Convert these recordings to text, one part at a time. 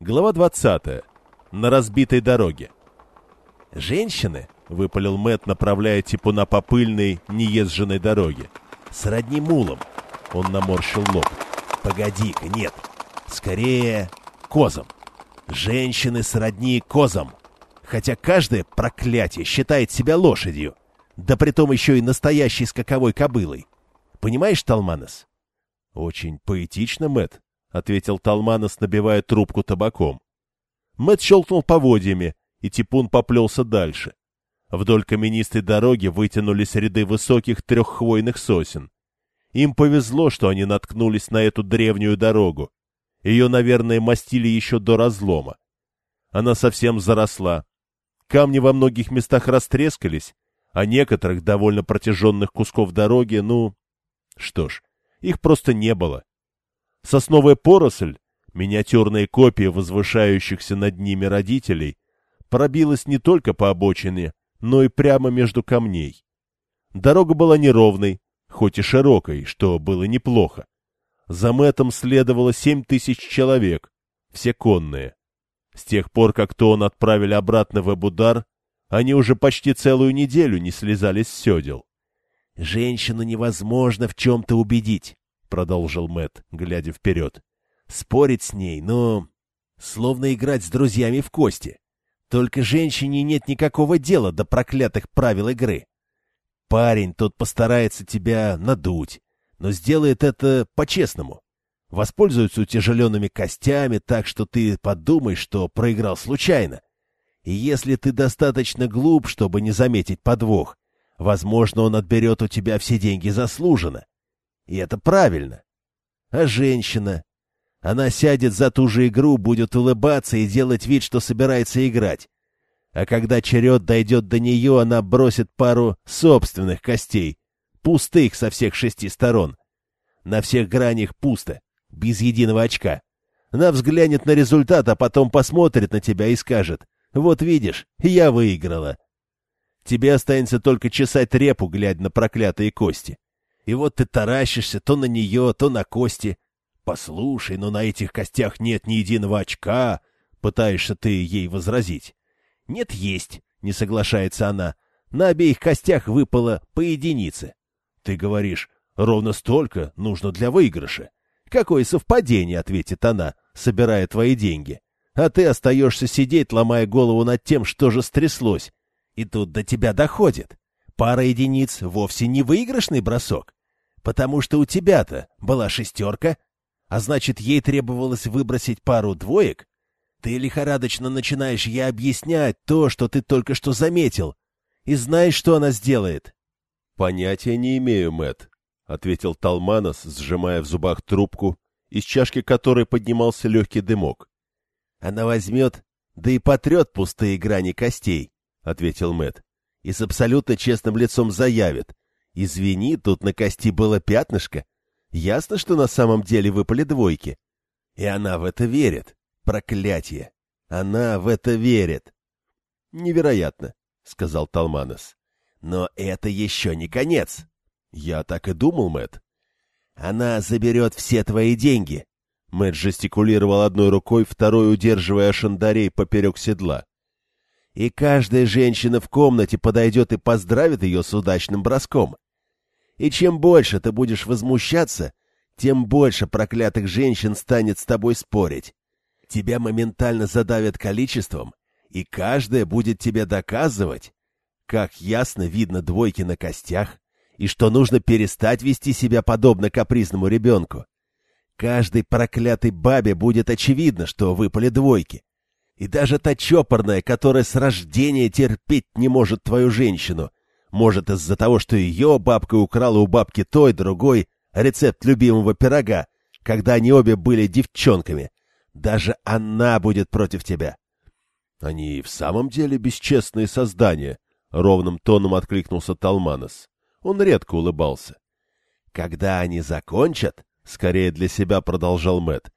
Глава 20. На разбитой дороге. «Женщины», — выпалил Мэт, направляя Типуна по пыльной, неезженной дороге. «Сродни мулам». Он наморщил лоб. «Погоди-ка, нет. Скорее, козам. Женщины сродни козам. Хотя каждое проклятие считает себя лошадью. Да притом еще и настоящей скаковой кобылой. Понимаешь, Талманес?» «Очень поэтично, Мэт, — ответил Талманос, набивая трубку табаком. Мэт щелкнул поводьями, и Типун поплелся дальше. Вдоль каменистой дороги вытянулись ряды высоких треххвойных сосен. Им повезло, что они наткнулись на эту древнюю дорогу. Ее, наверное, мастили еще до разлома. Она совсем заросла. Камни во многих местах растрескались, а некоторых довольно протяженных кусков дороги, ну... Что ж, их просто не было. Сосновая поросль, миниатюрные копии возвышающихся над ними родителей, пробилась не только по обочине, но и прямо между камней. Дорога была неровной, хоть и широкой, что было неплохо. За Мэтом следовало семь тысяч человек, все конные. С тех пор, как Тон отправили обратно в Эбудар, они уже почти целую неделю не слезали с седел. «Женщину невозможно в чем-то убедить», — продолжил Мэт, глядя вперед. «Спорить с ней, но... словно играть с друзьями в кости. Только женщине нет никакого дела до проклятых правил игры. Парень тот постарается тебя надуть, но сделает это по-честному. Воспользуется утяжеленными костями так, что ты подумаешь, что проиграл случайно. И если ты достаточно глуп, чтобы не заметить подвох, возможно, он отберет у тебя все деньги заслуженно. И это правильно. А женщина? Она сядет за ту же игру, будет улыбаться и делать вид, что собирается играть. А когда черед дойдет до нее, она бросит пару собственных костей, пустых со всех шести сторон. На всех гранях пусто, без единого очка. Она взглянет на результат, а потом посмотрит на тебя и скажет, «Вот видишь, я выиграла». Тебе останется только чесать репу, глядя на проклятые кости. И вот ты таращишься то на нее, то на кости. Послушай, но на этих костях нет ни единого очка, пытаешься ты ей возразить. Нет, есть, не соглашается она. На обеих костях выпало по единице. Ты говоришь, ровно столько нужно для выигрыша. Какое совпадение, ответит она, собирая твои деньги. А ты остаешься сидеть, ломая голову над тем, что же стряслось. И тут до тебя доходит. Пара единиц вовсе не выигрышный бросок. Потому что у тебя-то была шестерка, а значит, ей требовалось выбросить пару двоек? Ты лихорадочно начинаешь ей объяснять то, что ты только что заметил. И знаешь, что она сделает? — Понятия не имею, Мэт, ответил Талманос, сжимая в зубах трубку, из чашки которой поднимался легкий дымок. — Она возьмет, да и потрет пустые грани костей, — ответил Мэт, и с абсолютно честным лицом заявит, Извини, тут на кости было пятнышко. Ясно, что на самом деле выпали двойки. И она в это верит. Проклятие! Она в это верит. Невероятно, — сказал Талманос. Но это еще не конец. Я так и думал, Мэт. Она заберет все твои деньги. Мэт жестикулировал одной рукой, второй удерживая шандарей поперек седла. И каждая женщина в комнате подойдет и поздравит ее с удачным броском. И чем больше ты будешь возмущаться, тем больше проклятых женщин станет с тобой спорить. Тебя моментально задавят количеством, и каждая будет тебе доказывать, как ясно видно двойки на костях, и что нужно перестать вести себя подобно капризному ребенку. Каждой проклятой бабе будет очевидно, что выпали двойки. И даже та чопорная, которая с рождения терпеть не может твою женщину, может, из-за того, что ее бабка украла у бабки той, другой, рецепт любимого пирога, когда они обе были девчонками. Даже она будет против тебя. — Они в самом деле бесчестные создания, — ровным тоном откликнулся Талманос. Он редко улыбался. — Когда они закончат, — скорее для себя продолжал Мэт,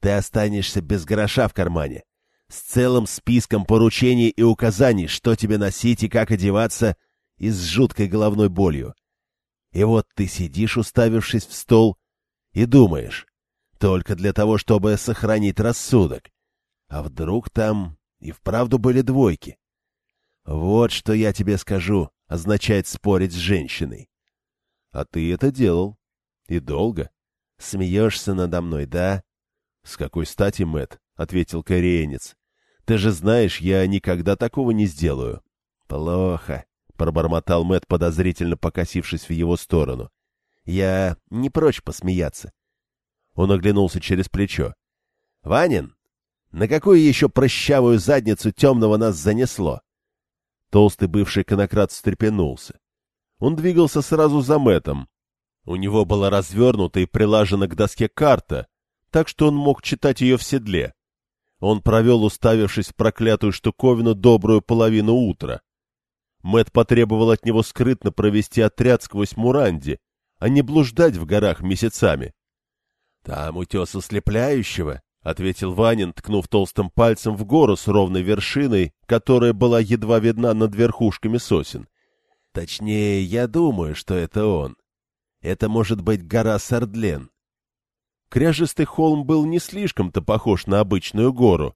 ты останешься без гроша в кармане, с целым списком поручений и указаний, что тебе носить и как одеваться, и с жуткой головной болью. И вот ты сидишь, уставившись в стол, и думаешь, только для того, чтобы сохранить рассудок. А вдруг там и вправду были двойки? Вот что я тебе скажу, означает спорить с женщиной. А ты это делал. И долго. Смеешься надо мной, да? С какой стати, Мэт? ответил кореянец. Ты же знаешь, я никогда такого не сделаю. Плохо, пробормотал Мэт, подозрительно покосившись в его сторону. Я не прочь посмеяться. Он оглянулся через плечо. Ванин, на какую еще прощавую задницу темного нас занесло? Толстый бывший конократ встрепенулся. Он двигался сразу за Мэтом. У него была развернута и прилажена к доске карта, так что он мог читать ее в седле. Он провел, уставившись в проклятую штуковину, добрую половину утра. Мэт потребовал от него скрытно провести отряд сквозь Муранди, а не блуждать в горах месяцами. — Там утес ослепляющего, — ответил Ванин, ткнув толстым пальцем в гору с ровной вершиной, которая была едва видна над верхушками сосен. — Точнее, я думаю, что это он. Это может быть гора Сардлен. Кряжистый холм был не слишком-то похож на обычную гору.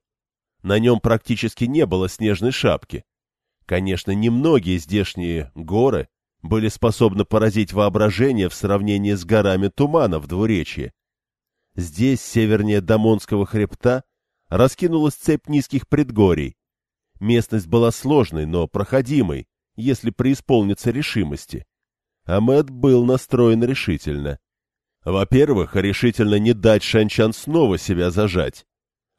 На нем практически не было снежной шапки. Конечно, немногие здешние горы были способны поразить воображение в сравнении с горами тумана в двуречье. Здесь, севернее Дамонского хребта, раскинулась цепь низких предгорий. Местность была сложной, но проходимой, если преисполнится решимости. Амед был настроен решительно. Во-первых, решительно не дать Шанчан снова себя зажать.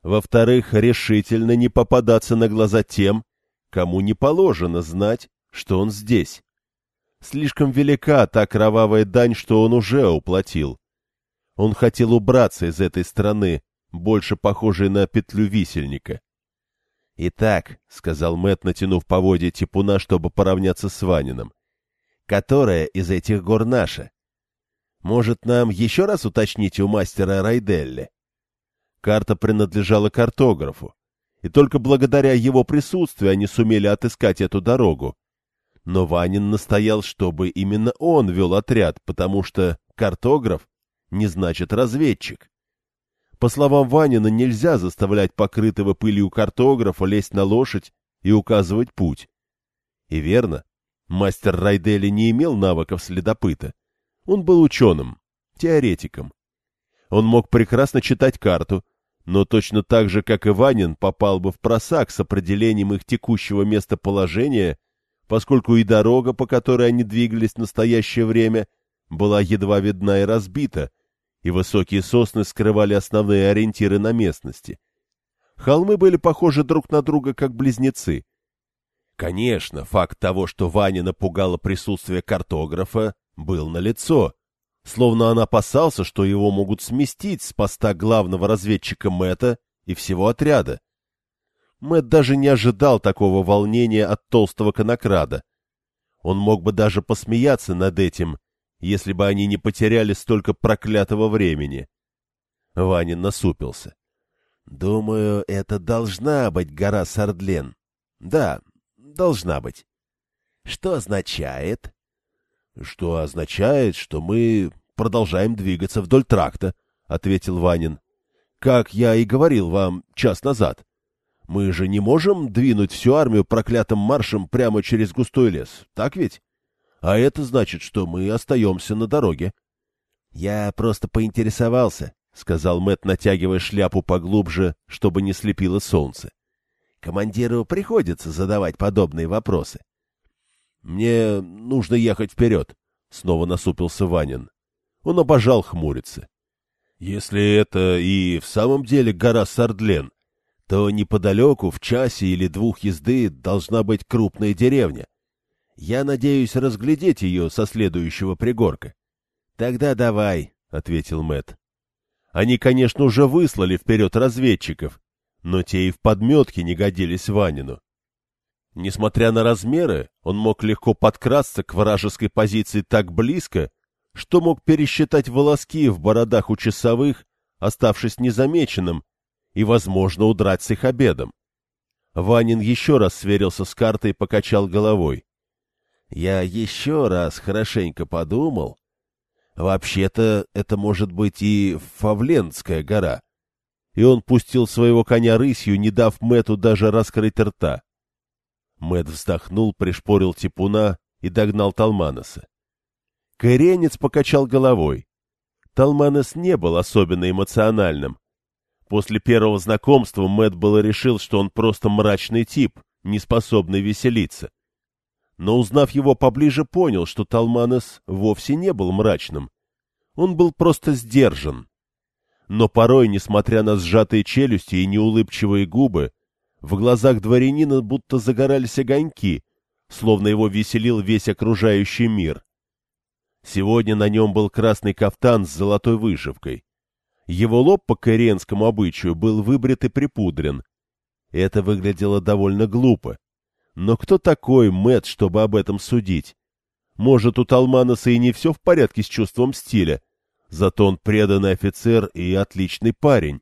Во-вторых, решительно не попадаться на глаза тем, кому не положено знать, что он здесь. Слишком велика та кровавая дань, что он уже уплатил. Он хотел убраться из этой страны, больше похожей на петлю висельника. «Итак», — сказал Мэт, натянув поводья типуна, чтобы поравняться с Ванином, — «которая из этих гор наша?» Может, нам еще раз уточнить у мастера Райделли? Карта принадлежала картографу, и только благодаря его присутствию они сумели отыскать эту дорогу. Но Ванин настоял, чтобы именно он вел отряд, потому что картограф не значит разведчик. По словам Ванина, нельзя заставлять покрытого пылью картографа лезть на лошадь и указывать путь. И верно, мастер Райдели не имел навыков следопыта. Он был ученым, теоретиком. Он мог прекрасно читать карту, но точно так же, как и Ванин, попал бы в просак с определением их текущего местоположения, поскольку и дорога, по которой они двигались в настоящее время, была едва видна и разбита, и высокие сосны скрывали основные ориентиры на местности. Холмы были похожи друг на друга, как близнецы. Конечно, факт того, что Ваня напугало присутствие картографа, был налицо, словно он опасался, что его могут сместить с поста главного разведчика Мэтта и всего отряда. Мэтт даже не ожидал такого волнения от толстого конокрада. Он мог бы даже посмеяться над этим, если бы они не потеряли столько проклятого времени. Ванин насупился. — Думаю, это должна быть гора Сардлен. — Да, должна быть. — Что означает? Что означает, что мы продолжаем двигаться вдоль тракта, — ответил Ванин. — Как я и говорил вам час назад. Мы же не можем двинуть всю армию проклятым маршем прямо через густой лес, так ведь? А это значит, что мы остаемся на дороге. — Я просто поинтересовался, — сказал Мэт, натягивая шляпу поглубже, чтобы не слепило солнце. — Командиру приходится задавать подобные вопросы. «Мне нужно ехать вперед», — снова насупился Ванин. Он обожал хмуриться. «Если это и в самом деле гора Сардлен, то неподалеку, в часе или двух езды, должна быть крупная деревня. Я надеюсь разглядеть ее со следующего пригорка». «Тогда давай», — ответил Мэт. Они, конечно, уже выслали вперед разведчиков, но те и в подметке не годились Ванину. Несмотря на размеры, он мог легко подкрасться к вражеской позиции так близко, что мог пересчитать волоски в бородах у часовых, оставшись незамеченным, и, возможно, удрать с их обедом. Ванин еще раз сверился с картой и покачал головой. Я еще раз хорошенько подумал. Вообще-то это может быть и Фавленская гора. и он пустил своего коня рысью, не дав Мэту даже раскрыть рта. Мэт вздохнул, пришпорил типуна и догнал Талманоса. Кайренец покачал головой. Талманес не был особенно эмоциональным. После первого знакомства Мэт было решил, что он просто мрачный тип, не способный веселиться. Но узнав его поближе, понял, что Талманес вовсе не был мрачным. Он был просто сдержан. Но порой, несмотря на сжатые челюсти и неулыбчивые губы, в глазах дворянина будто загорались огоньки, словно его веселил весь окружающий мир. Сегодня на нем был красный кафтан с золотой вышивкой. Его лоб по коренскому обычаю был выбрит и припудрен. Это выглядело довольно глупо. Но кто такой Мэт, чтобы об этом судить? Может, у Талманаса и не все в порядке с чувством стиля, зато он преданный офицер и отличный парень.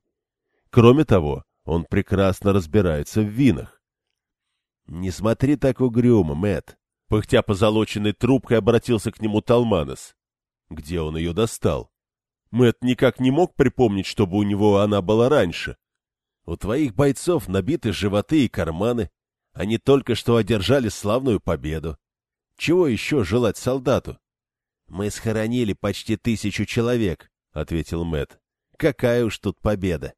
Кроме того, он прекрасно разбирается в винах. — Не смотри так угрюмо, Мэт. Пыхтя позолоченной трубкой обратился к нему Талманос. Где он ее достал? Мэт никак не мог припомнить, чтобы у него она была раньше. У твоих бойцов набиты животы и карманы. Они только что одержали славную победу. Чего еще желать солдату? — Мы схоронили почти тысячу человек, — ответил Мэт. Какая уж тут победа!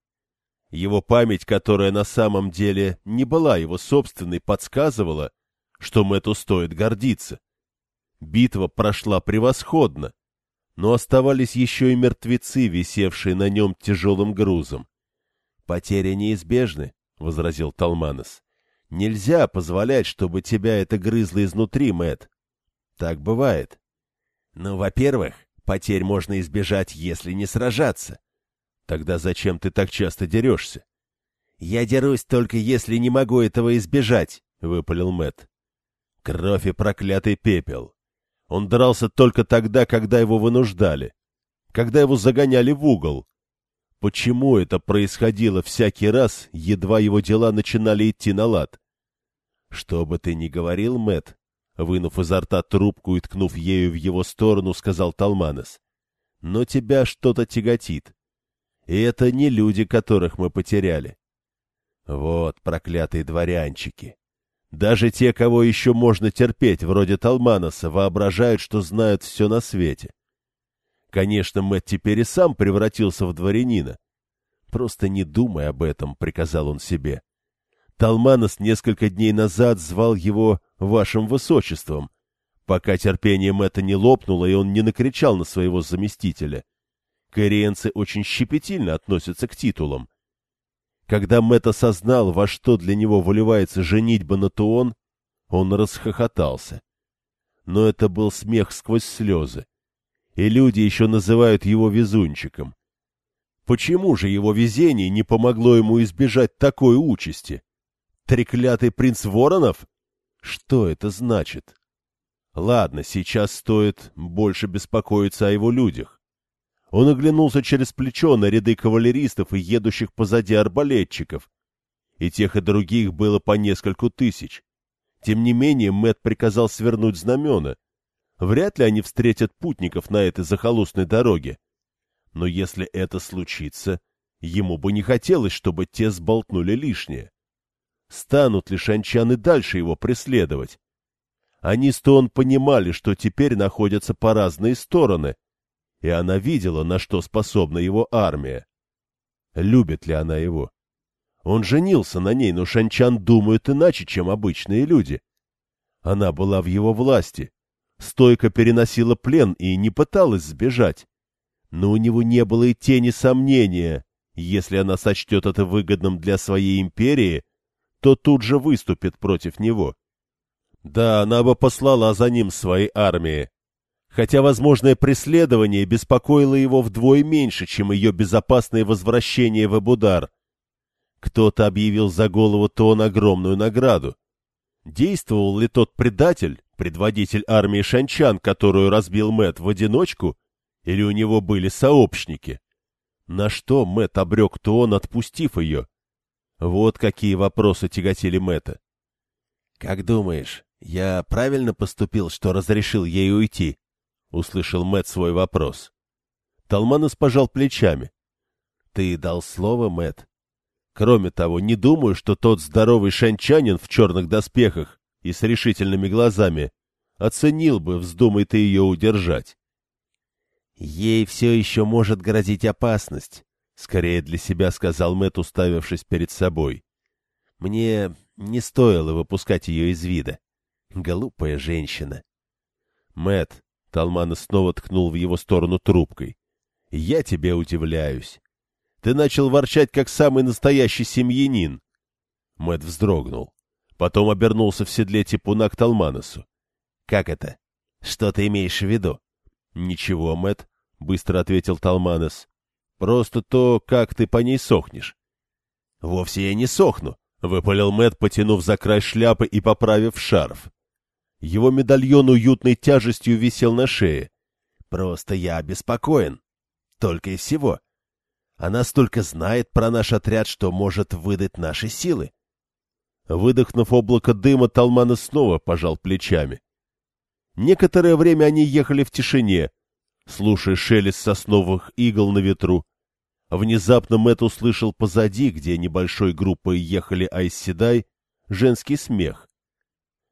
Его память, которая на самом деле не была его собственной, подсказывала, что Мэтту стоит гордиться. Битва прошла превосходно, но оставались еще и мертвецы, висевшие на нем тяжелым грузом. — Потери неизбежны, — возразил Талманос. — Нельзя позволять, чтобы тебя это грызло изнутри, Мэт. Так бывает. — Ну, во-первых, потерь можно избежать, если не сражаться. Тогда зачем ты так часто дерешься? Я дерусь только если не могу этого избежать, выпалил Мэт. Кровь и проклятый пепел. Он дрался только тогда, когда его вынуждали, когда его загоняли в угол. Почему это происходило всякий раз, едва его дела начинали идти на лад? Что бы ты ни говорил, Мэт, вынув изо рта трубку и ткнув ею в его сторону, сказал Талманес. Но тебя что-то тяготит. И это не люди, которых мы потеряли. Вот проклятые дворянчики. Даже те, кого еще можно терпеть, вроде Талманоса, воображают, что знают все на свете. Конечно, Мэтт теперь и сам превратился в дворянина. Просто не думай об этом, — приказал он себе. Талманос несколько дней назад звал его вашим высочеством, пока терпение Мэтта не лопнуло, и он не накричал на своего заместителя. Кориенцы очень щепетильно относятся к титулам. Когда Мэтт осознал, во что для него выливается женитьба на Туон, он расхохотался. Но это был смех сквозь слезы. И люди еще называют его везунчиком. Почему же его везение не помогло ему избежать такой участи? Треклятый принц Воронов? Что это значит? Ладно, сейчас стоит больше беспокоиться о его людях. Он оглянулся через плечо на ряды кавалеристов и едущих позади арбалетчиков. И тех, и других было по нескольку тысяч. Тем не менее, Мэт приказал свернуть знамена. Вряд ли они встретят путников на этой захолустной дороге. Но если это случится, ему бы не хотелось, чтобы те сболтнули лишнее. Станут ли шанчаны дальше его преследовать? Они с Тон понимали, что теперь находятся по разные стороны — и она видела, на что способна его армия. Любит ли она его? Он женился на ней, но Шанчан думает иначе, чем обычные люди. Она была в его власти, стойко переносила плен и не пыталась сбежать. Но у него не было и тени сомнения, если она сочтет это выгодным для своей империи, то тут же выступит против него. Да, она бы послала за ним своей армии, хотя возможное преследование беспокоило его вдвое меньше, чем ее безопасное возвращение в Эбудар. Кто-то объявил за голову Тон огромную награду. Действовал ли тот предатель, предводитель армии Шанчан, которую разбил Мэт в одиночку, или у него были сообщники? На что Мэт обрек Тон, отпустив ее? Вот какие вопросы тяготили Мэта. Как думаешь, я правильно поступил, что разрешил ей уйти? — услышал Мэт свой вопрос. Талманус пожал плечами. Ты дал слово, Мэт. Кроме того, не думаю, что тот здоровый шанчанин в черных доспехах и с решительными глазами оценил бы, вздумай ты ее удержать. Ей все еще может грозить опасность, — скорее для себя сказал Мэт, уставившись перед собой. Мне не стоило выпускать ее из вида. Глупая женщина. Мэт, Талмана снова ткнул в его сторону трубкой. Я тебе удивляюсь. Ты начал ворчать, как самый настоящий семьянин. Мэт вздрогнул. Потом обернулся в седле типуна к Талманосу. Как это? Что ты имеешь в виду? Ничего, Мэт, быстро ответил Талманос. Просто то, как ты по ней сохнешь. Вовсе я не сохну, — выпалил Мэт, потянув за край шляпы и поправив шарф. Его медальон уютной тяжестью висел на шее. «Просто я обеспокоен. Только и всего. Она столько знает про наш отряд, что может выдать наши силы». Выдохнув облако дыма, Талмана снова пожал плечами. Некоторое время они ехали в тишине, слушая шелест сосновых игл на ветру, Внезапно Мэт услышал позади, где небольшой группой ехали Айсседай, женский смех.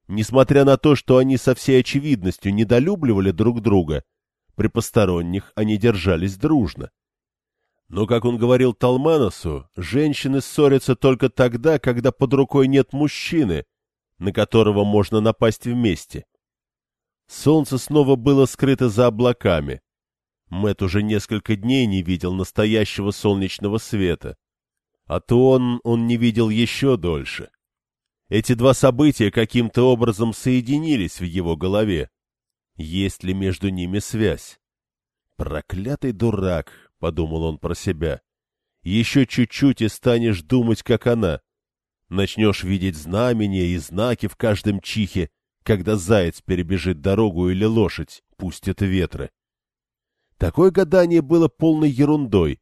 Несмотря на то, что они со всей очевидностью недолюбливали друг друга, при посторонних они держались дружно. Но, как он говорил Талманосу, женщины ссорятся только тогда, когда под рукой нет мужчины, на которого можно напасть вместе. Солнце снова было скрыто за облаками. Мэт уже несколько дней не видел настоящего солнечного света. А то он, он не видел еще дольше. Эти два события каким-то образом соединились в его голове. Есть ли между ними связь? «Проклятый дурак!» — подумал он про себя. «Еще чуть-чуть и станешь думать, как она. Начнешь видеть знамения и знаки в каждом чихе, когда заяц перебежит дорогу или лошадь пустит ветры. Такое гадание было полной ерундой,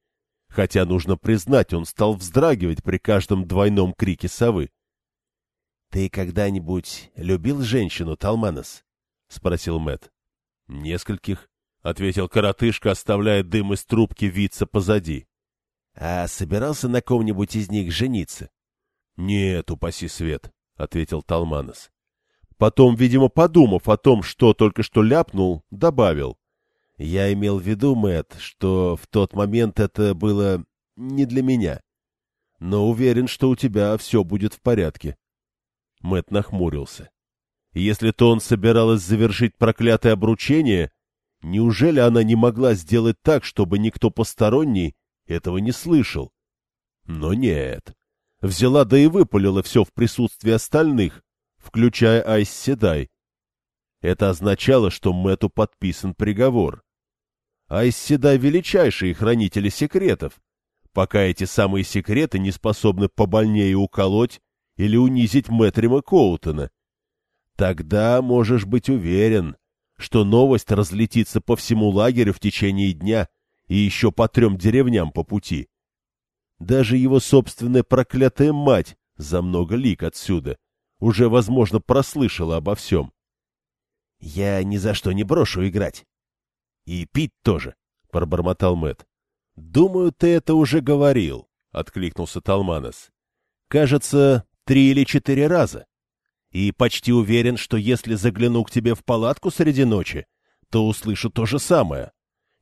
хотя, нужно признать, он стал вздрагивать при каждом двойном крике совы. — Ты когда-нибудь любил женщину, Талманос? — спросил Мэт. Нескольких, — ответил коротышка, оставляя дым из трубки виться позади. — А собирался на ком-нибудь из них жениться? — Нет, упаси свет, — ответил Талманос. Потом, видимо, подумав о том, что только что ляпнул, добавил. Я имел в виду, Мэт, что в тот момент это было не для меня. Но уверен, что у тебя все будет в порядке. Мэт нахмурился. Если то он собиралась завершить проклятое обручение, неужели она не могла сделать так, чтобы никто посторонний этого не слышал? Но нет. Взяла да и выпалила все в присутствии остальных, включая Айс Седай. Это означало, что Мэту подписан приговор а из седа величайшие хранители секретов, пока эти самые секреты не способны побольнее уколоть или унизить Мэтрима Коутона. Тогда можешь быть уверен, что новость разлетится по всему лагерю в течение дня и еще по трем деревням по пути. Даже его собственная проклятая мать за много лик отсюда уже, возможно, прослышала обо всем. — Я ни за что не брошу играть, и пить тоже, — пробормотал Мэт. Думаю, ты это уже говорил, — откликнулся Талманес. — Кажется, три или четыре раза. И почти уверен, что если загляну к тебе в палатку среди ночи, то услышу то же самое.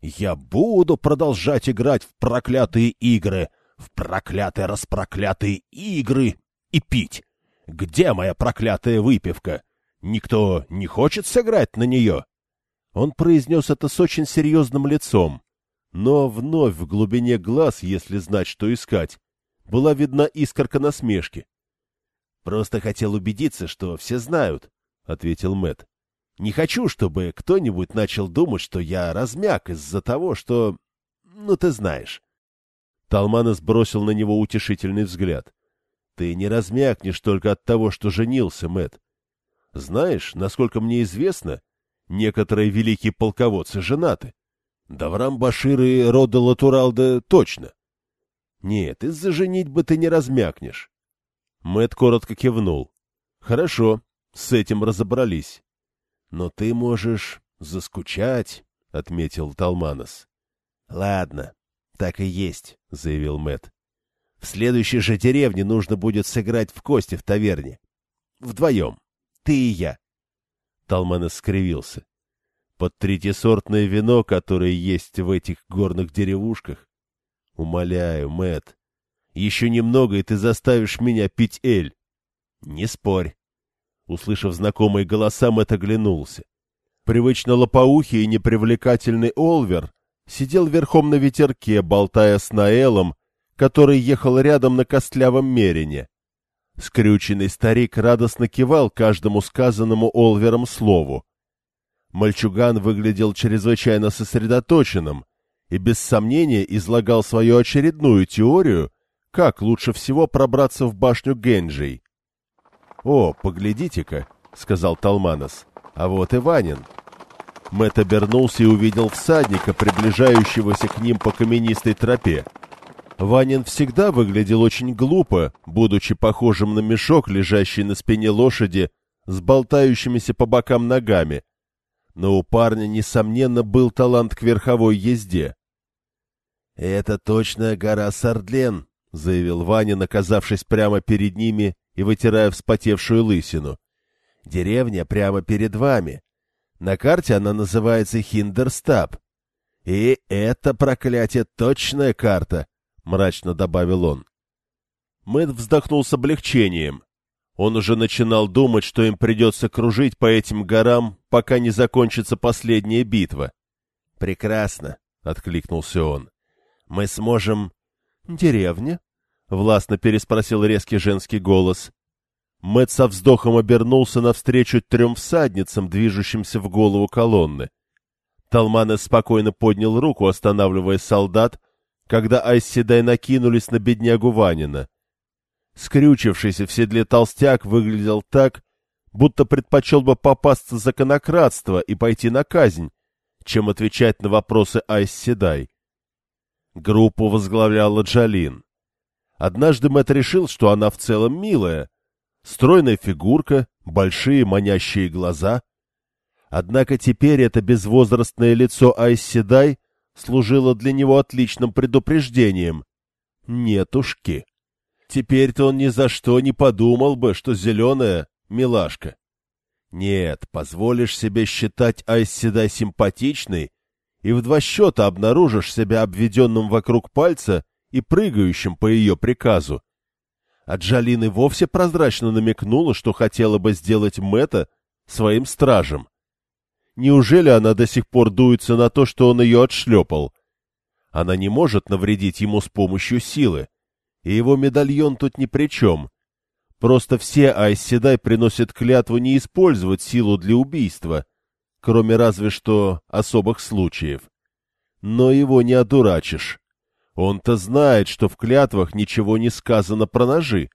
Я буду продолжать играть в проклятые игры, в проклятые распроклятые игры и пить. Где моя проклятая выпивка? Никто не хочет сыграть на нее? Он произнес это с очень серьезным лицом, но вновь в глубине глаз, если знать, что искать, была видна искорка насмешки. «Просто хотел убедиться, что все знают», — ответил Мэт. «Не хочу, чтобы кто-нибудь начал думать, что я размяк из-за того, что... Ну, ты знаешь». Талманес бросил на него утешительный взгляд. «Ты не размякнешь только от того, что женился, Мэт. Знаешь, насколько мне известно, Некоторые великие полководцы женаты. Даврам Башир и Рода Латуралда точно. Нет, из-за женитьбы ты не размякнешь. Мэт коротко кивнул. Хорошо, с этим разобрались. Но ты можешь заскучать, — отметил Талманос. Ладно, Так и есть, заявил Мэт. В следующей же деревне нужно будет сыграть в кости в таверне. Вдвоем. Ты и я. Талман скривился. Под третьесортное вино, которое есть в этих горных деревушках? Умоляю, Мэт, еще немного, и ты заставишь меня пить эль. Не спорь. Услышав знакомые голоса, Мэт оглянулся. Привычно лопоухий и непривлекательный Олвер сидел верхом на ветерке, болтая с Наэлом, который ехал рядом на костлявом мерине. Скрюченный старик радостно кивал каждому сказанному Олвером слову. Мальчуган выглядел чрезвычайно сосредоточенным и без сомнения излагал свою очередную теорию, как лучше всего пробраться в башню Генджей. — О, поглядите-ка, — сказал Талманос, — а вот и Ванин. Мэтт обернулся и увидел всадника, приближающегося к ним по каменистой тропе. Ванин всегда выглядел очень глупо, будучи похожим на мешок, лежащий на спине лошади, с болтающимися по бокам ногами. Но у парня, несомненно, был талант к верховой езде. — Это точно гора Сардлен, — заявил Ваня, оказавшись прямо перед ними и вытирая вспотевшую лысину. — Деревня прямо перед вами. На карте она называется Хиндерстаб. И это, проклятие, точная карта, — мрачно добавил он. Мэтт вздохнул с облегчением. Он уже начинал думать, что им придется кружить по этим горам, пока не закончится последняя битва. — Прекрасно, — откликнулся он. — Мы сможем... — Деревня? — властно переспросил резкий женский голос. Мэтт со вздохом обернулся навстречу трем всадницам, движущимся в голову колонны. Талманес спокойно поднял руку, останавливая солдат, когда Айсседай накинулись на беднягу Ванина. Скрючившийся в седле толстяк выглядел так, будто предпочел бы попасться за конократство и пойти на казнь, чем отвечать на вопросы Айсседай. Группу возглавляла Джалин. Однажды Мэтт решил, что она в целом милая. Стройная фигурка, большие манящие глаза. Однако теперь это безвозрастное лицо Айсседай служило для него отличным предупреждением. Нетушки. Теперь-то он ни за что не подумал бы, что зеленая — милашка. Нет, позволишь себе считать Айсседай симпатичной, и в два счета обнаружишь себя обведенным вокруг пальца и прыгающим по ее приказу. А Джалин вовсе прозрачно намекнула, что хотела бы сделать Мэтта своим стражем. Неужели она до сих пор дуется на то, что он ее отшлепал? Она не может навредить ему с помощью силы, и его медальон тут ни при чем. Просто все Айседай приносят клятву не использовать силу для убийства, кроме разве что особых случаев. Но его не одурачишь. Он-то знает, что в клятвах ничего не сказано про ножи.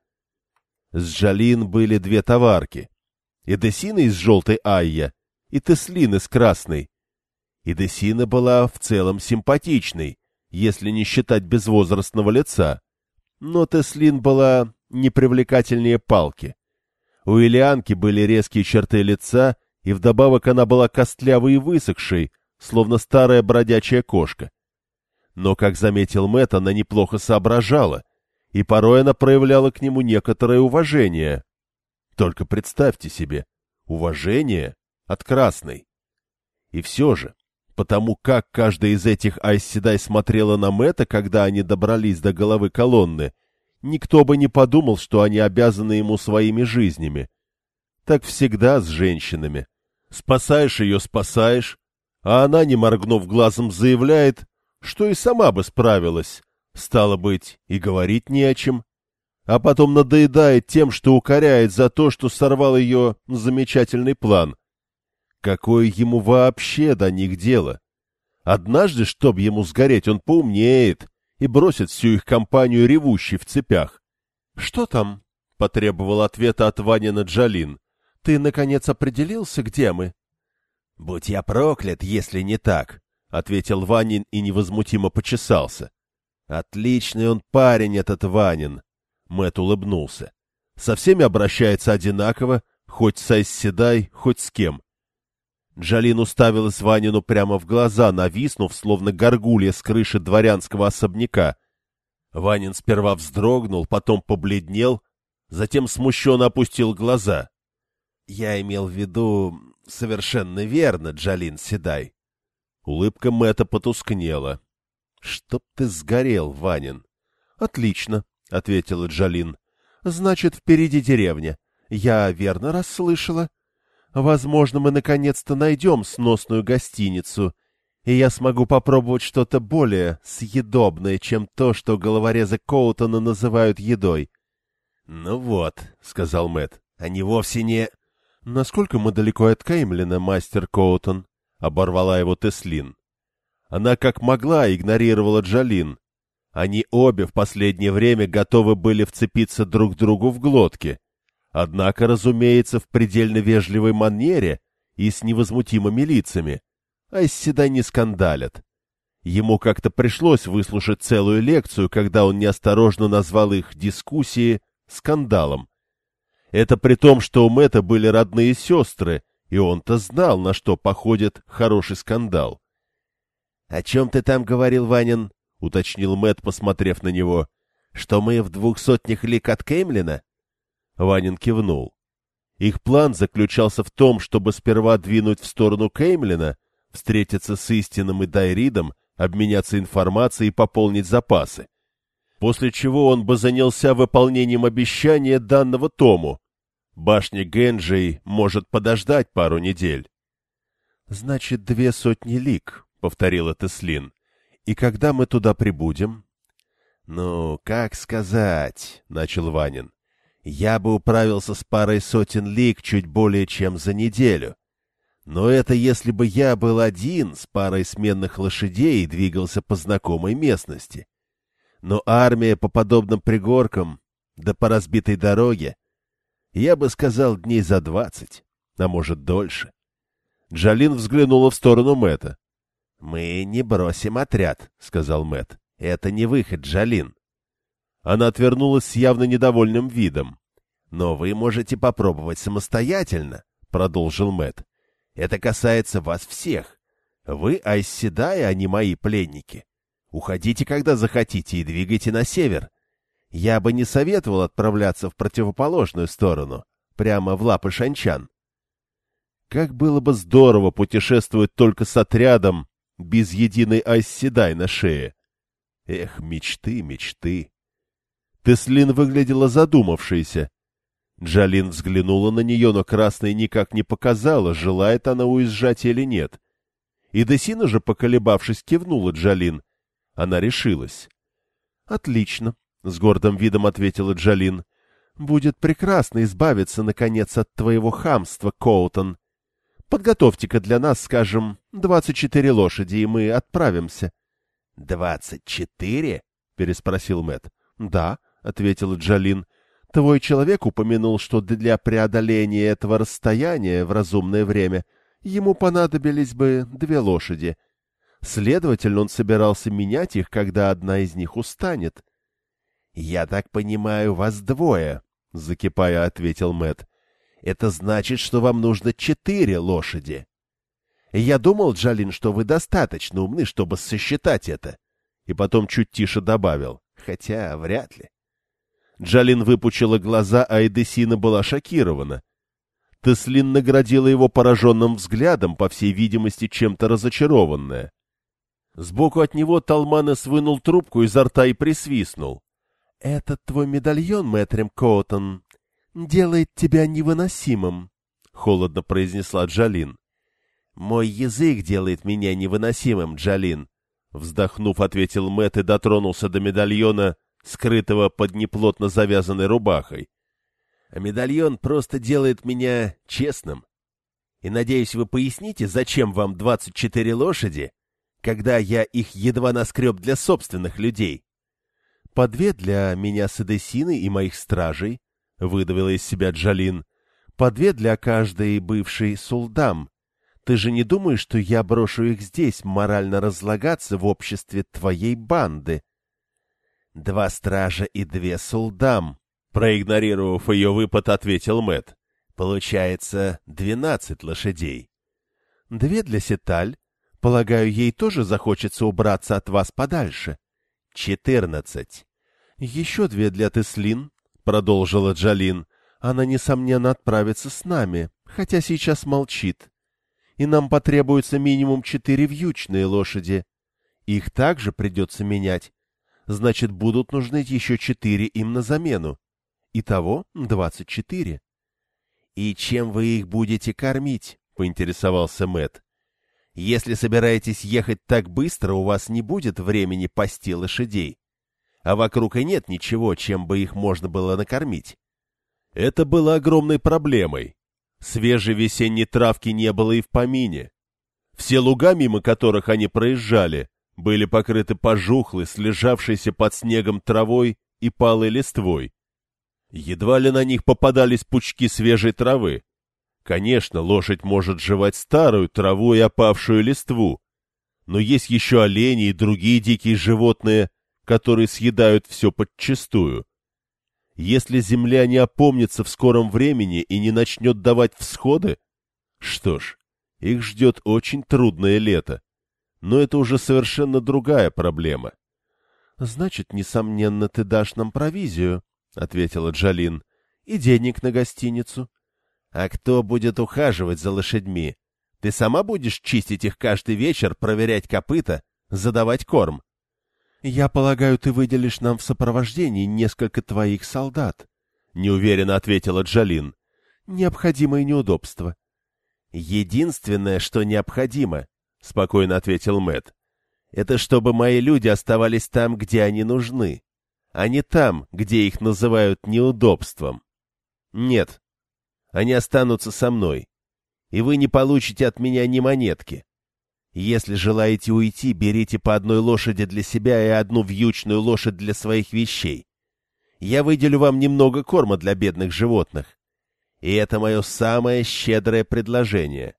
С Джалин были две товарки. Эдесина из желтой Айя и Теслин из красной. Эдесина была в целом симпатичной, если не считать безвозрастного лица. Но Теслин была непривлекательнее палки. У Ильянки были резкие черты лица, и вдобавок она была костлявой и высохшей, словно старая бродячая кошка. Но, как заметил Мэтт, она неплохо соображала, и порой она проявляла к нему некоторое уважение. Только представьте себе, уважение от красной. И все же, потому как каждая из этих Айсседай смотрела на Мэтта, когда они добрались до головы колонны, никто бы не подумал, что они обязаны ему своими жизнями. Так всегда с женщинами. Спасаешь ее, спасаешь, а она, не моргнув глазом, заявляет, что и сама бы справилась, стало быть, и говорить не о чем, а потом надоедает тем, что укоряет за то, что сорвал ее замечательный план. Какое ему вообще до них дело? Однажды, чтоб ему сгореть, он поумнеет и бросит всю их компанию ревущей в цепях. — Что там? — потребовал ответа от Ванина Джалин. — Ты, наконец, определился, где мы? — Будь я проклят, если не так, — ответил Ванин и невозмутимо почесался. — Отличный он парень, этот Ванин. Мэт улыбнулся. Со всеми обращается одинаково, хоть с Айсседай, хоть с кем. Джалин уставилась Ванину прямо в глаза, нависнув, словно горгулья с крыши дворянского особняка. Ванин сперва вздрогнул, потом побледнел, затем смущенно опустил глаза. — Я имел в виду совершенно верно, Джалин Седай. Улыбка Мэтта потускнела. — Чтоб ты сгорел, Ванин. — Отлично, — ответила Джалин. — Значит, впереди деревня. Я верно расслышала? Возможно, мы наконец-то найдем сносную гостиницу, и я смогу попробовать что-то более съедобное, чем то, что головорезы Коутона называют едой. — Ну вот, — сказал Мэт, они вовсе не... — Насколько мы далеко от Кеймлина, мастер Коутон? — оборвала его Теслин. Она как могла игнорировала Джалин. Они обе в последнее время готовы были вцепиться друг другу в глотки. Однако, разумеется, в предельно вежливой манере и с невозмутимыми лицами. А Айсседай не скандалят. Ему как-то пришлось выслушать целую лекцию, когда он неосторожно назвал их дискуссии скандалом. Это при том, что у Мэтта были родные сестры, и он-то знал, на что походит хороший скандал. — О чем ты там говорил, Ванин? — уточнил Мэтт, посмотрев на него. — Что мы в двух сотнях лик от Кеймлина? Ванин кивнул. Их план заключался в том, чтобы сперва двинуть в сторону Кеймлина, встретиться с истинным и Дайридом, обменяться информацией и пополнить запасы. После чего он бы занялся выполнением обещания данного Тому. Башня Генджей может подождать пару недель. — Значит, две сотни лик, — повторила Теслин. — И когда мы туда прибудем? — Ну, как сказать, — начал Ванин. — Я бы управился с парой сотен лик чуть более чем за неделю. Но это если бы я был один с парой сменных лошадей и двигался по знакомой местности. Но армия по подобным пригоркам, да по разбитой дороге, я бы сказал дней за двадцать, а может дольше. Джалин взглянула в сторону Мэта. Мы не бросим отряд, сказал Мэт. Это не выход, Джалин. Она отвернулась с явно недовольным видом. Но вы можете попробовать самостоятельно, продолжил Мэт. Это касается вас всех. Вы Айсседай, а не мои пленники. Уходите, когда захотите, и двигайте на север. Я бы не советовал отправляться в противоположную сторону, прямо в лапы шанчан. Как было бы здорово путешествовать только с отрядом, без единой Айсседай на шее. Эх, мечты, мечты. Теслин выглядела задумавшейся. Джалин взглянула на нее, но красной никак не показала, желает она уезжать или нет. И Десина же, поколебавшись, кивнула Джалин. Она решилась. — Отлично, — с гордым видом ответила Джалин. — Будет прекрасно избавиться, наконец, от твоего хамства, Коутон. Подготовьте-ка для нас, скажем, двадцать четыре лошади, и мы отправимся. — Двадцать четыре? — переспросил Мэт. Да, — ответила Джалин. — Твой человек упомянул, что для преодоления этого расстояния в разумное время ему понадобились бы две лошади. Следовательно, он собирался менять их, когда одна из них устанет. — Я так понимаю, вас двое, — закипая ответил Мэт. Это значит, что вам нужно четыре лошади. Я думал, Джалин, что вы достаточно умны, чтобы сосчитать это. И потом чуть тише добавил, хотя вряд ли. Джалин выпучила глаза, а Эдесина была шокирована. Теслин наградила его пораженным взглядом, по всей видимости, чем-то разочарованная. Сбоку от него Талманес вынул трубку изо рта и присвистнул. — Этот твой медальон, мэтрем Коутон, делает тебя невыносимым, — холодно произнесла Джалин. — Мой язык делает меня невыносимым, Джалин, — вздохнув, ответил Мэт и дотронулся до медальона, скрытого под неплотно завязанной рубахой. А медальон просто делает меня честным. И, надеюсь, вы поясните, зачем вам двадцать четыре лошади, когда я их едва наскреб для собственных людей? — По две для меня с Эдесиной и моих стражей, — выдавила из себя Джалин, — по две для каждой бывшей сулдам. Ты же не думаешь, что я брошу их здесь морально разлагаться в обществе твоей банды? Два стража и две сулдам. Проигнорировав ее выпад, ответил Мэт. Получается двенадцать лошадей. Две для Сеталь. Полагаю, ей тоже захочется убраться от вас подальше. Четырнадцать. Еще две для Теслин, — продолжила Джалин. Она, несомненно, отправится с нами, хотя сейчас молчит. И нам потребуется минимум четыре вьючные лошади. Их также придется менять. Значит, будут нужны еще четыре им на замену. Итого двадцать четыре. — И чем вы их будете кормить? — поинтересовался Мэт. Если собираетесь ехать так быстро, у вас не будет времени пасти лошадей. А вокруг и нет ничего, чем бы их можно было накормить. Это было огромной проблемой. Свежей весенней травки не было и в помине. Все луга, мимо которых они проезжали, были покрыты пожухлой, слежавшейся под снегом травой и палой листвой. Едва ли на них попадались пучки свежей травы, Конечно, лошадь может жевать старую траву и опавшую листву, но есть еще олени и другие дикие животные, которые съедают все подчистую. Если земля не опомнится в скором времени и не начнет давать всходы, что ж, их ждет очень трудное лето. Но это уже совершенно другая проблема. — Значит, несомненно, ты дашь нам провизию, — ответила Джалин, — и денег на гостиницу. А кто будет ухаживать за лошадьми? Ты сама будешь чистить их каждый вечер, проверять копыта, задавать корм? Я полагаю, ты выделишь нам в сопровождении несколько твоих солдат, неуверенно ответила Джалин. Необходимое неудобство. Единственное, что необходимо, спокойно ответил Мэт, это чтобы мои люди оставались там, где они нужны, а не там, где их называют неудобством. Нет, они останутся со мной, и вы не получите от меня ни монетки. Если желаете уйти, берите по одной лошади для себя и одну вьючную лошадь для своих вещей. Я выделю вам немного корма для бедных животных. И это мое самое щедрое предложение.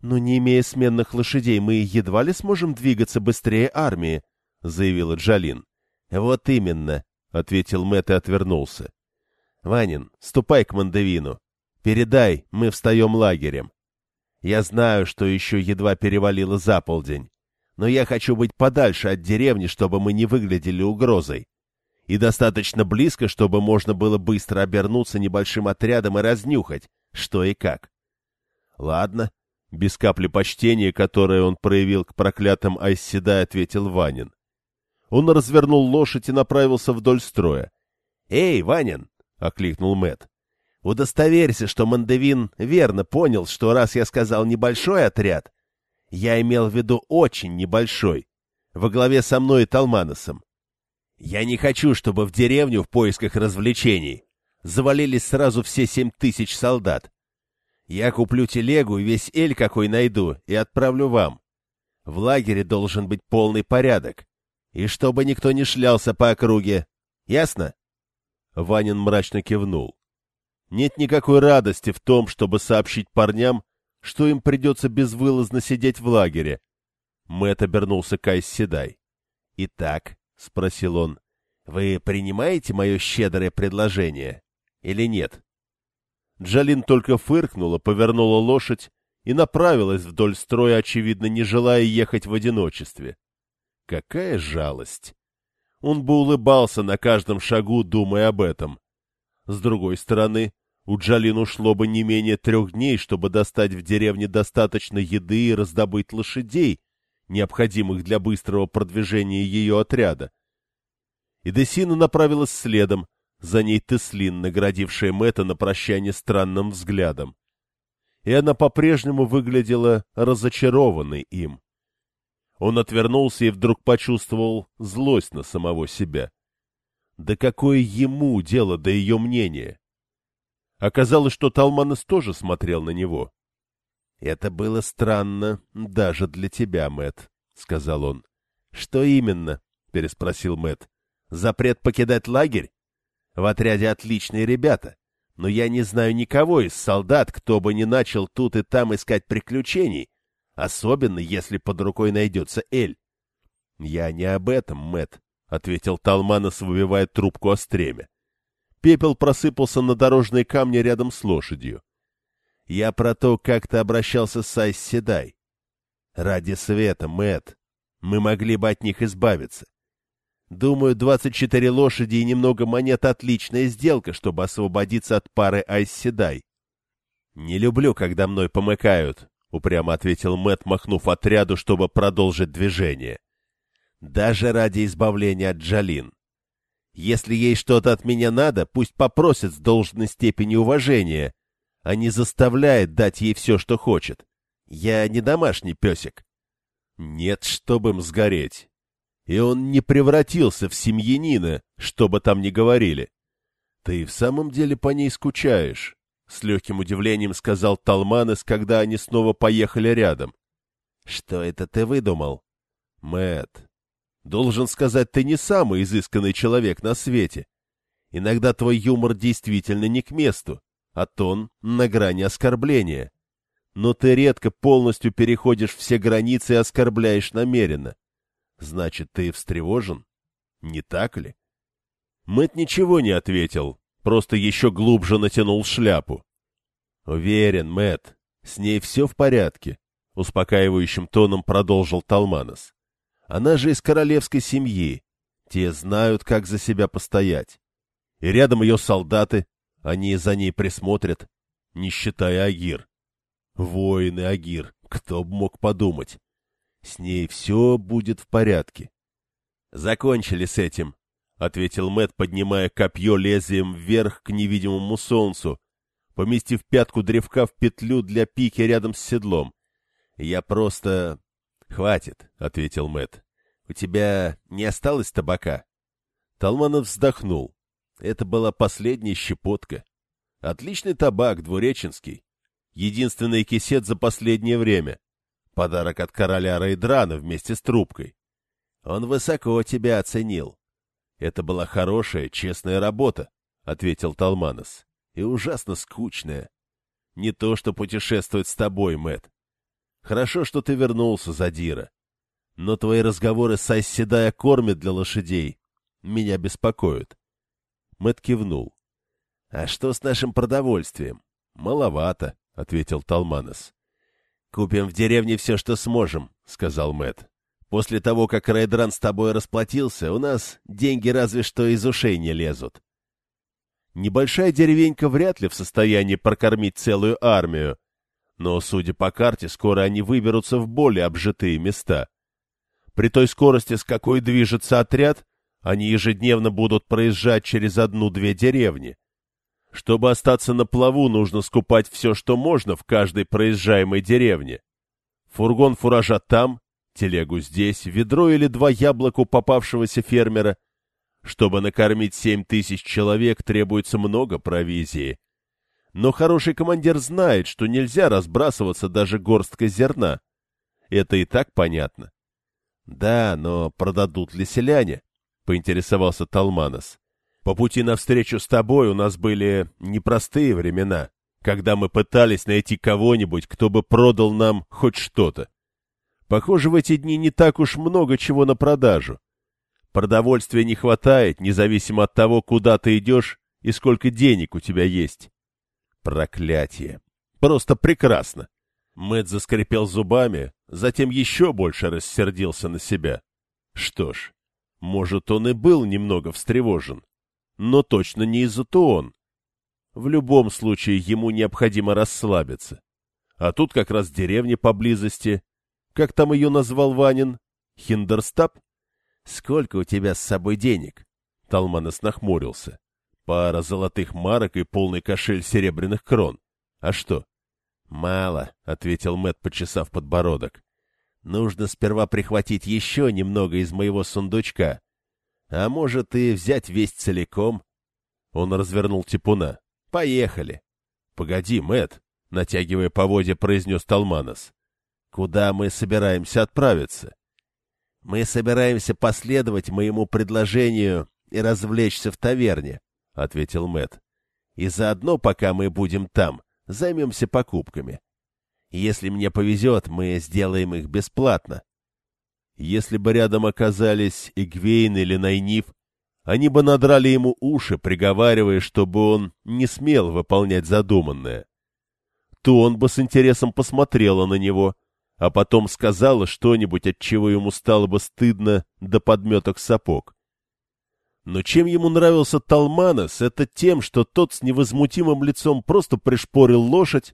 Но не имея сменных лошадей, мы едва ли сможем двигаться быстрее армии, — заявила Джалин. — Вот именно, — ответил Мэтт и отвернулся. Ванин, ступай к Мандевину. Передай, мы встаем лагерем. Я знаю, что еще едва перевалило за полдень, но я хочу быть подальше от деревни, чтобы мы не выглядели угрозой. И достаточно близко, чтобы можно было быстро обернуться небольшим отрядом и разнюхать, что и как. Ладно, без капли почтения, которое он проявил к проклятым Айсседай, ответил Ванин. Он развернул лошадь и направился вдоль строя. — Эй, Ванин, — окликнул Мэт. «Удостоверься, что Мандевин верно понял, что раз я сказал небольшой отряд, я имел в виду очень небольшой, во главе со мной и Талманосом. Я не хочу, чтобы в деревню в поисках развлечений завалились сразу все семь тысяч солдат. Я куплю телегу и весь эль, какой найду, и отправлю вам. В лагере должен быть полный порядок, и чтобы никто не шлялся по округе. Ясно?» Ванин мрачно кивнул. Нет никакой радости в том, чтобы сообщить парням, что им придется безвылазно сидеть в лагере. Мэтт обернулся к Айсседай. «Итак», — спросил он, — «вы принимаете мое щедрое предложение или нет?» Джалин только фыркнула, повернула лошадь и направилась вдоль строя, очевидно, не желая ехать в одиночестве. Какая жалость! Он бы улыбался на каждом шагу, думая об этом. С другой стороны, у Джалин ушло бы не менее трех дней, чтобы достать в деревне достаточно еды и раздобыть лошадей, необходимых для быстрого продвижения ее отряда. И Десина направилась следом, за ней Теслин, наградившая Мэтта на прощание странным взглядом. И она по-прежнему выглядела разочарованной им. Он отвернулся и вдруг почувствовал злость на самого себя. Да какое ему дело до ее мнения? Оказалось, что Талманес тоже смотрел на него. — Это было странно даже для тебя, Мэт, сказал он. — Что именно? — переспросил Мэт. Запрет покидать лагерь? В отряде отличные ребята, но я не знаю никого из солдат, кто бы не начал тут и там искать приключений, особенно если под рукой найдется Эль. — Я не об этом, Мэт, ответил Талманос, выбивая трубку о стремя. Пепел просыпался на дорожные камни рядом с лошадью. — Я про то, как ты обращался с Айс Седай. Ради света, Мэт, мы могли бы от них избавиться. Думаю, 24 лошади и немного монет — отличная сделка, чтобы освободиться от пары Айс Седай. Не люблю, когда мной помыкают, — упрямо ответил Мэт, махнув отряду, чтобы продолжить движение. Даже ради избавления от Джалин. Если ей что-то от меня надо, пусть попросит с должной степенью уважения, а не заставляет дать ей все, что хочет. Я не домашний песик. Нет, чтобы им сгореть. И он не превратился в семьянина, что бы там ни говорили. Ты в самом деле по ней скучаешь, — с легким удивлением сказал Талманес, когда они снова поехали рядом. — Что это ты выдумал? — Мэтт, Должен сказать, ты не самый изысканный человек на свете. Иногда твой юмор действительно не к месту, а тон на грани оскорбления. Но ты редко полностью переходишь все границы и оскорбляешь намеренно. Значит, ты встревожен? Не так ли? Мэт ничего не ответил, просто еще глубже натянул шляпу. Уверен, Мэт, с ней все в порядке, успокаивающим тоном продолжил Талманос. Она же из королевской семьи. Те знают, как за себя постоять. И рядом ее солдаты, они за ней присмотрят, не считая Агир. Воины Агир, кто б мог подумать. С ней все будет в порядке. Закончили с этим, — ответил Мэт, поднимая копье лезвием вверх к невидимому солнцу, поместив пятку древка в петлю для пики рядом с седлом. Я просто Хватит, ответил Мэт. У тебя не осталось табака? Талманов вздохнул. Это была последняя щепотка. Отличный табак, двуреченский. Единственный кисет за последнее время. Подарок от короля Рейдрана вместе с трубкой. Он высоко тебя оценил. Это была хорошая, честная работа, — ответил Талманос. И ужасно скучная. Не то, что путешествовать с тобой, Мэт. Хорошо, что ты вернулся, Задира. Но твои разговоры с Айседая кормят для лошадей. Меня беспокоят. Мэт кивнул. — А что с нашим продовольствием? — Маловато, — ответил Талманос. — Купим в деревне все, что сможем, — сказал Мэт. После того, как Рейдран с тобой расплатился, у нас деньги разве что из ушей не лезут. Небольшая деревенька вряд ли в состоянии прокормить целую армию, но, судя по карте, скоро они выберутся в более обжитые места. При той скорости, с какой движется отряд, они ежедневно будут проезжать через одну-две деревни. Чтобы остаться на плаву, нужно скупать все, что можно в каждой проезжаемой деревне. Фургон фуража там, телегу здесь, ведро или два яблоку попавшегося фермера. Чтобы накормить семь тысяч человек, требуется много провизии. Но хороший командир знает, что нельзя разбрасываться даже горсткой зерна. Это и так понятно. Да, но продадут ли селяне? Поинтересовался Талманос. По пути навстречу с тобой у нас были непростые времена, когда мы пытались найти кого-нибудь, кто бы продал нам хоть что-то. Похоже, в эти дни не так уж много чего на продажу. Продовольствия не хватает, независимо от того, куда ты идешь и сколько денег у тебя есть. Проклятие! Просто прекрасно! Мэт заскрипел зубами, затем еще больше рассердился на себя. Что ж, может, он и был немного встревожен, но точно не из-за то он. В любом случае ему необходимо расслабиться. А тут как раз деревня поблизости. Как там ее назвал Ванин? Хиндерстап? Сколько у тебя с собой денег? Талманос нахмурился. Пара золотых марок и полный кошель серебряных крон. А что? Мало, — ответил Мэт, почесав подбородок. Нужно сперва прихватить еще немного из моего сундучка. А может, и взять весь целиком? Он развернул типуна. Поехали. Погоди, Мэт, натягивая поводья, произнес Талманос. Куда мы собираемся отправиться? Мы собираемся последовать моему предложению и развлечься в таверне, — ответил Мэт. И заодно, пока мы будем там, займемся покупками. Если мне повезет, мы сделаем их бесплатно. Если бы рядом оказались Игвейн или Найниф, они бы надрали ему уши, приговаривая, чтобы он не смел выполнять задуманное. то он бы с интересом посмотрела на него, а потом сказала что-нибудь, от чего ему стало бы стыдно до подметок сапог. Но чем ему нравился Талманос, это тем, что тот с невозмутимым лицом просто пришпорил лошадь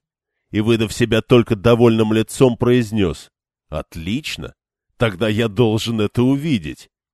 и, выдав себя только довольным лицом, произнес «Отлично! Тогда я должен это увидеть!»